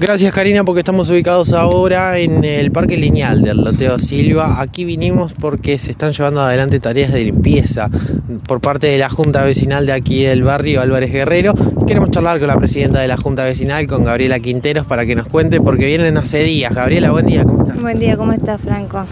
Gracias Karina porque estamos ubicados ahora en el Parque Lineal del Loteo Silva. Aquí vinimos porque se están llevando adelante tareas de limpieza por parte de la Junta Vecinal de aquí del barrio Álvarez Guerrero. Queremos charlar con la presidenta de la Junta Vecinal, con Gabriela Quinteros, para que nos cuente porque vienen hace días. Gabriela, buen día, ¿cómo estás? Buen día, ¿cómo estás Franco?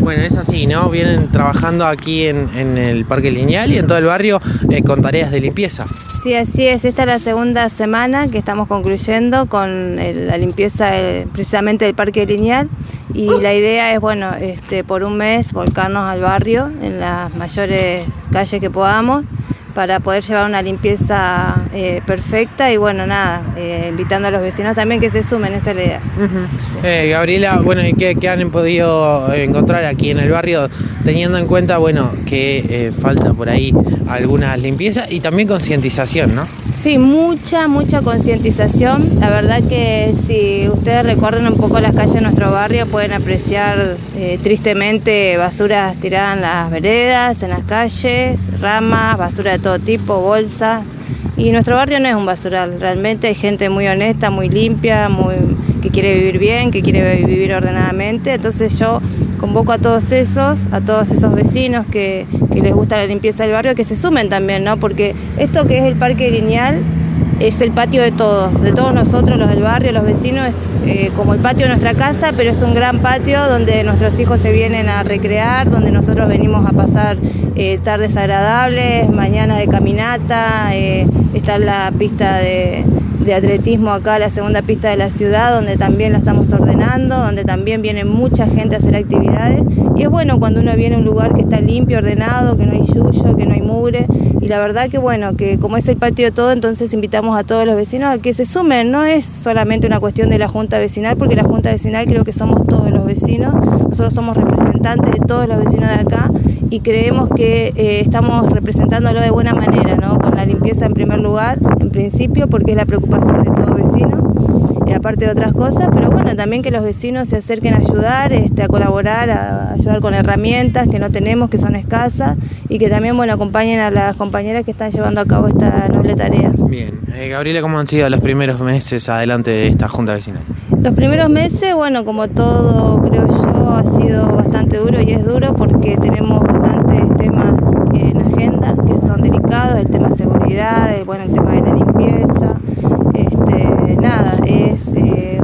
Bueno, es así, ¿no? Vienen trabajando aquí en, el Parque Lineal y en todo el barrio eh, con tareas de limpieza. Sí, así es. Esta es la segunda semana que estamos concluyendo con la limpieza precisamente del Parque Lineal y la idea es, bueno, este, por un mes volcarnos al barrio en las mayores calles que podamos para poder llevar una limpieza eh, perfecta y bueno, nada, eh, invitando a los vecinos también que se sumen, esa es la idea. Eh, Gabriela, bueno, ¿y qué, han podido encontrar aquí en el barrio teniendo en cuenta, bueno, que falta por ahí alguna limpieza y también concientización, ¿no? Sí, mucha, mucha concientización. La verdad que si ustedes recorren un poco las calles de nuestro barrio pueden apreciar tristemente basuras tiradas en las veredas, en las calles, ramas, basura de todo tipo, bolsas. Y nuestro barrio no es un basural, realmente hay gente muy honesta, muy limpia, muy que quiere vivir bien, que quiere vivir ordenadamente. Entonces yo convoco a todos esos, a todos esos vecinos que, que les gusta la limpieza del barrio, que se sumen también, ¿no? Porque esto que es el parque lineal es el patio de todos, de todos nosotros, los del barrio, los vecinos, es eh, como el patio de nuestra casa, pero es un gran patio donde nuestros hijos se vienen a recrear, donde nosotros venimos a pasar eh, tardes agradables, mañana de caminata, eh, está la pista de, de atletismo acá, la segunda pista de la ciudad, donde también la estamos ordenando, donde también viene mucha gente a hacer actividades. Y es bueno cuando uno viene a un lugar que está limpio, ordenado, que no hay yuyo, que no hay mugre. Y la verdad que bueno, que como es el patio de todo, entonces invitamos a todos los vecinos a que se sumen. No es solamente una cuestión de la Junta Vecinal, porque la Junta Vecinal creo que somos todos los vecinos. Nosotros somos representantes de todos los vecinos de acá y creemos que eh, estamos representándolo de buena manera, ¿no? Con la limpieza en primer lugar, en principio, porque es la preocupación de todo vecino, aparte de otras cosas, pero bueno, también que los vecinos se acerquen a ayudar, este, a colaborar, a ayudar con herramientas que no tenemos, que son escasas, y que también, bueno, acompañen a las compañeras que están llevando a cabo esta noble tarea. Bien, eh, Gabriela, ¿cómo han sido los primeros meses adelante de esta Junta Vecinal? Los primeros meses, bueno, como todo creo yo, ha sido bastante duro y es duro porque tenemos bastantes temas en agenda que son delicados, el tema de seguridad, el, bueno, el tema de la este, nada, es eh,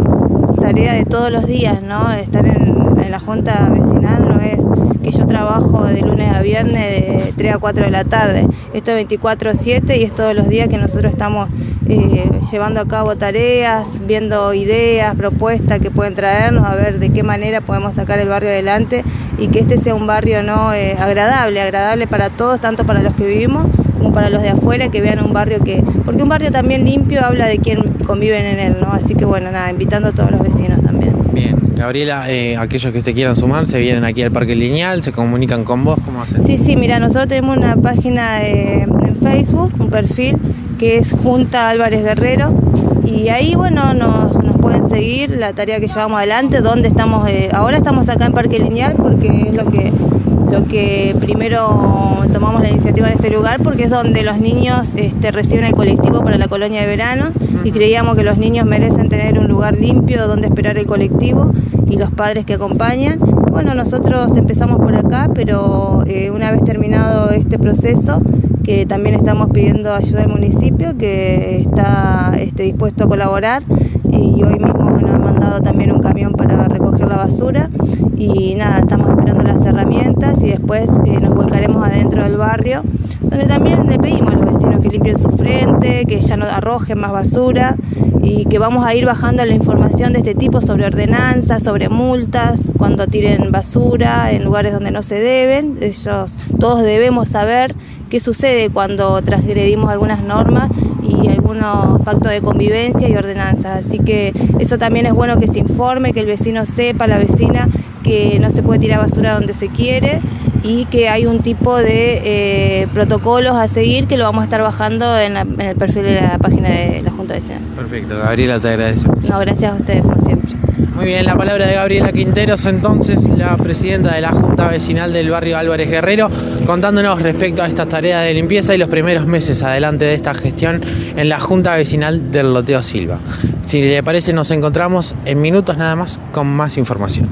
tarea de todos los días, ¿no? Estar en, la junta vecinal no es que yo trabajo de lunes a viernes de 3 a 4 de la tarde. Esto es 24-7 y es todos los días que nosotros estamos eh, llevando a cabo tareas, viendo ideas, propuestas que pueden traernos, a ver de qué manera podemos sacar el barrio adelante y que este sea un barrio no eh, agradable, agradable para todos, tanto para los que vivimos como para los de afuera, que vean un barrio que, porque un barrio también limpio habla de quién conviven en él, ¿no? Así que bueno, nada, invitando a todos los vecinos también. Bien, Gabriela, eh, aquellos que se quieran sumar, se vienen aquí al Parque Lineal, se comunican con vos, ¿cómo hacen? Sí, sí, mira, nosotros tenemos una página en Facebook, un perfil que es Junta Álvarez Guerrero y ahí, bueno, nos, pueden seguir la tarea que llevamos adelante, donde estamos, eh, ahora estamos acá en Parque Lineal porque es lo que lo que primero tomamos la iniciativa en este lugar porque es donde los niños este, reciben el colectivo para la colonia de verano y creíamos que los niños merecen tener un lugar limpio donde esperar el colectivo y los padres que acompañan. Bueno, nosotros empezamos por acá, pero eh, una vez terminado este proceso, que también estamos pidiendo ayuda al municipio, que está este, dispuesto a colaborar y hoy mismo nos también un camión para recoger la basura y nada, estamos esperando las herramientas y después eh, nos volcaremos adentro del barrio, donde también le pedimos a los vecinos que limpien su frente, que ya no arrojen más basura y que vamos a ir bajando la información de este tipo sobre ordenanzas, sobre multas, cuando tiren basura en lugares donde no se deben. Ellos, todos debemos saber qué sucede cuando transgredimos algunas normas y algunos pactos de convivencia y ordenanzas. Así que eso también es bueno que se informe, que el vecino sepa, la vecina, que no se puede tirar basura donde se quiere y que hay un tipo de eh, protocolos a seguir que lo vamos a estar bajando en, el perfil de la página de la Junta de Senado. Perfecto, Gabriela, te agradezco. No, gracias a ustedes, como siempre. Muy bien, la palabra de Gabriela Quinteros, entonces la presidenta de la Junta Vecinal del barrio Álvarez Guerrero, contándonos respecto a estas tareas de limpieza y los primeros meses adelante de esta gestión en la Junta Vecinal del Loteo Silva. Si le parece, nos encontramos en minutos nada más con más información.